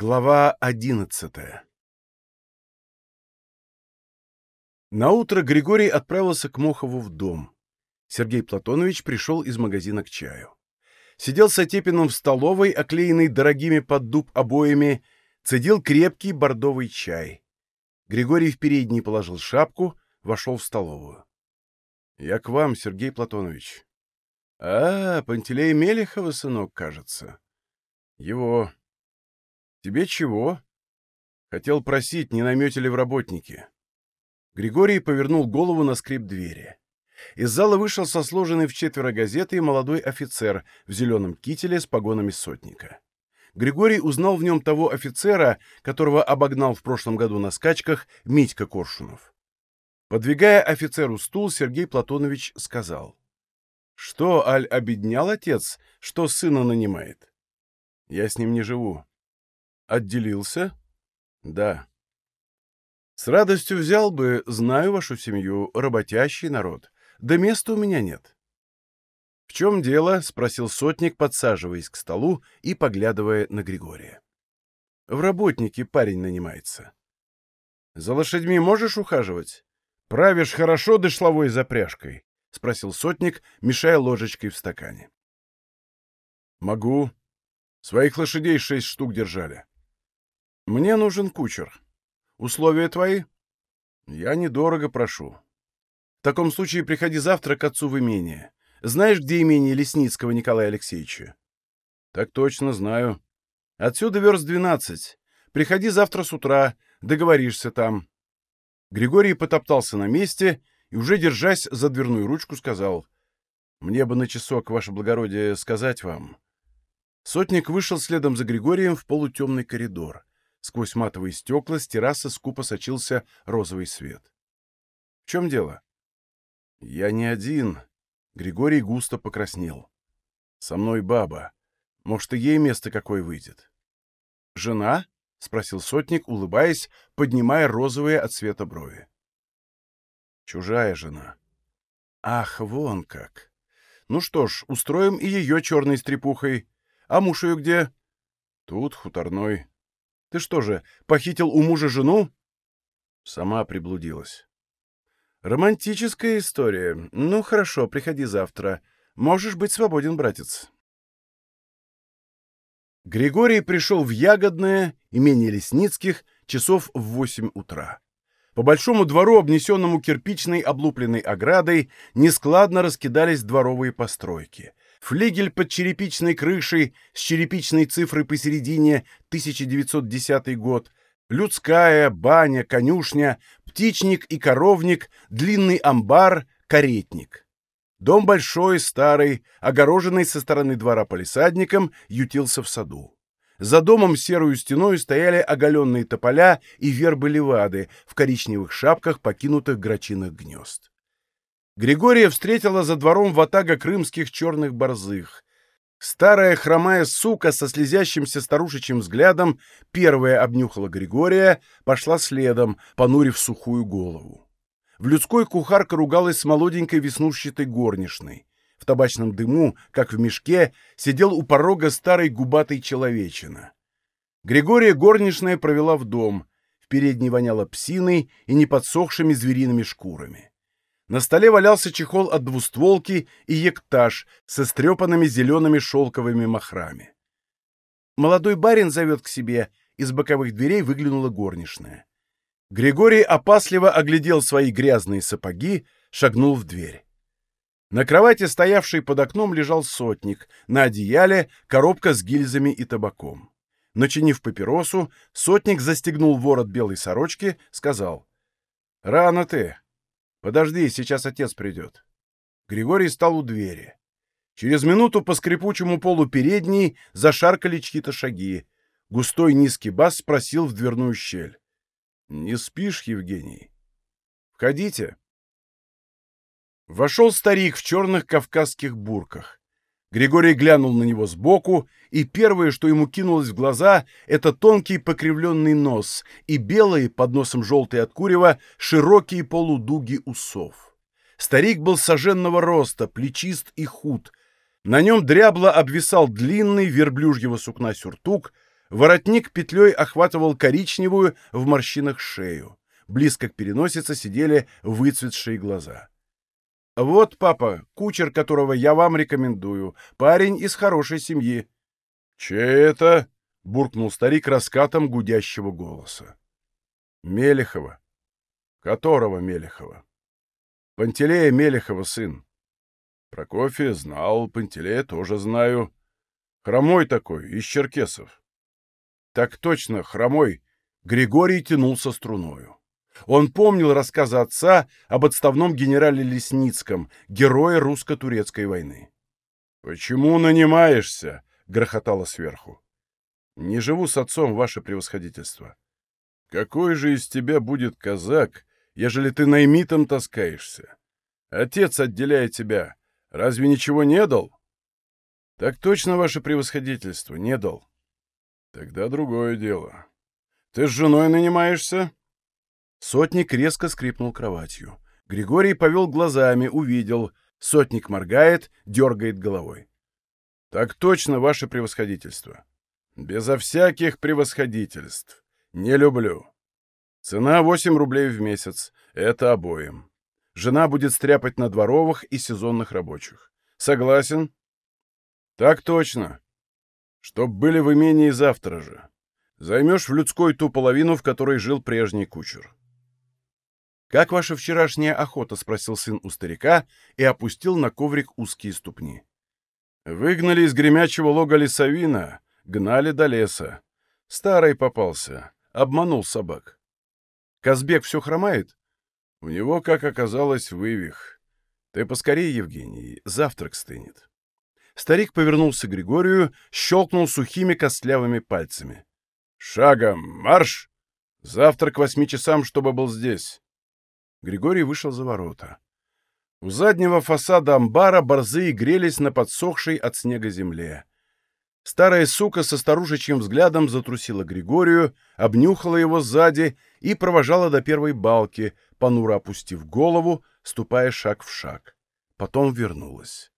Глава одиннадцатая Наутро Григорий отправился к Мохову в дом. Сергей Платонович пришел из магазина к чаю. Сидел с Отепиным в столовой, оклеенной дорогими под дуб обоями, цедил крепкий бордовый чай. Григорий в передней положил шапку, вошел в столовую. — Я к вам, Сергей Платонович. — А, Пантелей Мелехова, сынок, кажется. — Его. — Тебе чего? — Хотел просить, не наметили в работнике. Григорий повернул голову на скрип двери. Из зала вышел со сложенной в четверо газетой молодой офицер в зеленом кителе с погонами сотника. Григорий узнал в нем того офицера, которого обогнал в прошлом году на скачках Митька Коршунов. Подвигая офицеру стул, Сергей Платонович сказал. — Что, Аль, обеднял отец, что сына нанимает? — Я с ним не живу. — Отделился? — Да. С радостью взял бы, знаю вашу семью, работящий народ. Да места у меня нет. — В чем дело? — спросил сотник, подсаживаясь к столу и поглядывая на Григория. — В работнике парень нанимается. — За лошадьми можешь ухаживать? Правишь хорошо дышловой запряжкой? — спросил сотник, мешая ложечкой в стакане. — Могу. Своих лошадей шесть штук держали. — Мне нужен кучер. Условия твои? Я недорого прошу. В таком случае приходи завтра к отцу в имение. Знаешь, где имение Лесницкого Николая Алексеевича? Так точно знаю. Отсюда верст двенадцать. Приходи завтра с утра, договоришься там. Григорий потоптался на месте и, уже держась за дверную ручку, сказал, «Мне бы на часок, ваше благородие, сказать вам». Сотник вышел следом за Григорием в полутемный коридор. Сквозь матовые стекла с террасы скупо сочился розовый свет. — В чем дело? — Я не один. Григорий густо покраснел. — Со мной баба. Может, и ей место какое выйдет. — Жена? — спросил сотник, улыбаясь, поднимая розовые от цвета брови. — Чужая жена. — Ах, вон как! Ну что ж, устроим и ее черной стрепухой. А муж ее где? — Тут, хуторной. Ты что же, похитил у мужа жену? Сама приблудилась. Романтическая история. Ну, хорошо, приходи завтра. Можешь быть свободен, братец. Григорий пришел в Ягодное, имение Лесницких, часов в восемь утра. По большому двору, обнесенному кирпичной облупленной оградой, нескладно раскидались дворовые постройки. Флигель под черепичной крышей с черепичной цифрой посередине 1910 год, людская, баня, конюшня, птичник и коровник, длинный амбар, каретник. Дом большой, старый, огороженный со стороны двора палисадником, ютился в саду. За домом серую стеной стояли оголенные тополя и вербы-левады в коричневых шапках покинутых грачиных гнезд. Григория встретила за двором ватага крымских черных борзых. Старая хромая сука со слезящимся старушечьим взглядом первая обнюхала Григория, пошла следом, понурив сухую голову. В людской кухарка ругалась с молоденькой веснушчатой горничной. В табачном дыму, как в мешке, сидел у порога старый губатый человечина. Григория горничная провела в дом. В передней воняло псиной и неподсохшими звериными шкурами. На столе валялся чехол от двустволки и ектаж со стрепанными зелеными шелковыми махрами. «Молодой барин зовет к себе», — из боковых дверей выглянула горничная. Григорий опасливо оглядел свои грязные сапоги, шагнул в дверь. На кровати, стоявшей под окном, лежал сотник, на одеяле коробка с гильзами и табаком. Начинив папиросу, сотник застегнул ворот белой сорочки, сказал, «Рано ты, «Подожди, сейчас отец придет». Григорий стал у двери. Через минуту по скрипучему полу передней зашаркали чьи-то шаги. Густой низкий бас спросил в дверную щель. «Не спишь, Евгений?» «Входите». Вошел старик в черных кавказских бурках. Григорий глянул на него сбоку, и первое, что ему кинулось в глаза, это тонкий покривленный нос и белые, под носом желтые от курева, широкие полудуги усов. Старик был соженного роста, плечист и худ. На нем дрябло обвисал длинный верблюжьего сукна сюртук, Воротник петлей охватывал коричневую в морщинах шею. Близко к переносице сидели выцветшие глаза. «Вот, папа, кучер, которого я вам рекомендую. Парень из хорошей семьи». «Чей это?» — буркнул старик раскатом гудящего голоса. «Мелехова». «Которого Мелехова?» «Пантелея Мелехова сын». «Прокофия знал, Пантелея тоже знаю. Хромой такой, из черкесов». «Так точно, хромой». Григорий тянулся струною. Он помнил рассказы отца об отставном генерале Лесницком, герое русско-турецкой войны. «Почему нанимаешься?» — грохотало сверху. «Не живу с отцом, ваше превосходительство». «Какой же из тебя будет казак, ежели ты наймитом таскаешься? Отец отделяет тебя. Разве ничего не дал?» «Так точно, ваше превосходительство, не дал». «Тогда другое дело. Ты с женой нанимаешься?» Сотник резко скрипнул кроватью. Григорий повел глазами, увидел. Сотник моргает, дергает головой. — Так точно, ваше превосходительство. — Безо всяких превосходительств. Не люблю. Цена восемь рублей в месяц. Это обоим. Жена будет стряпать на дворовых и сезонных рабочих. Согласен? — Так точно. Чтоб были в имении завтра же. Займешь в людской ту половину, в которой жил прежний кучер. «Как ваша вчерашняя охота?» — спросил сын у старика и опустил на коврик узкие ступни. «Выгнали из гремячего лога лесовина, гнали до леса. Старый попался, обманул собак. Казбек все хромает?» «У него, как оказалось, вывих. Ты поскорее, Евгений, завтрак стынет». Старик повернулся к Григорию, щелкнул сухими костлявыми пальцами. «Шагом марш! Завтра к восьми часам, чтобы был здесь. Григорий вышел за ворота. У заднего фасада амбара борзые грелись на подсохшей от снега земле. Старая сука со старушечьим взглядом затрусила Григорию, обнюхала его сзади и провожала до первой балки, понуро опустив голову, ступая шаг в шаг. Потом вернулась.